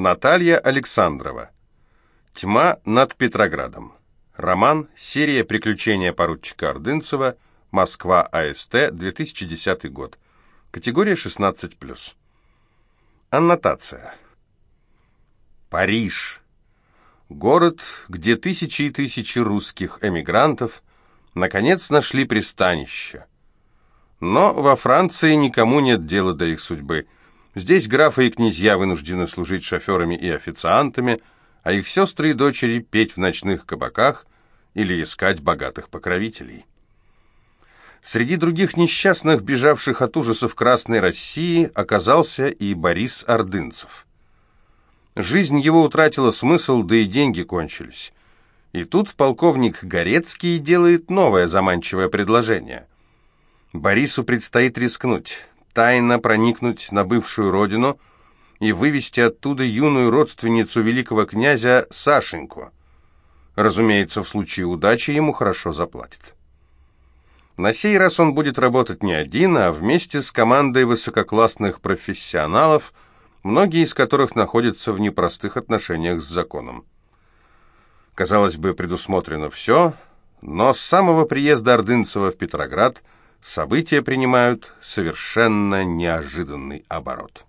Наталья Александрова. «Тьма над Петроградом». Роман «Серия приключения поручика Ордынцева», Москва, АСТ, 2010 год. Категория 16+. Аннотация. Париж. Город, где тысячи и тысячи русских эмигрантов наконец нашли пристанище. Но во Франции никому нет дела до их судьбы. Здесь графы и князья вынуждены служить шоферами и официантами, а их сестры и дочери петь в ночных кабаках или искать богатых покровителей. Среди других несчастных, бежавших от ужасов Красной России, оказался и Борис Ордынцев. Жизнь его утратила смысл, да и деньги кончились. И тут полковник Горецкий делает новое заманчивое предложение. Борису предстоит рискнуть, тайно проникнуть на бывшую родину и вывести оттуда юную родственницу великого князя Сашеньку. Разумеется, в случае удачи ему хорошо заплатят. На сей раз он будет работать не один, а вместе с командой высококлассных профессионалов, многие из которых находятся в непростых отношениях с законом. Казалось бы, предусмотрено все, но с самого приезда Ордынцева в Петроград события принимают совершенно неожиданный оборот.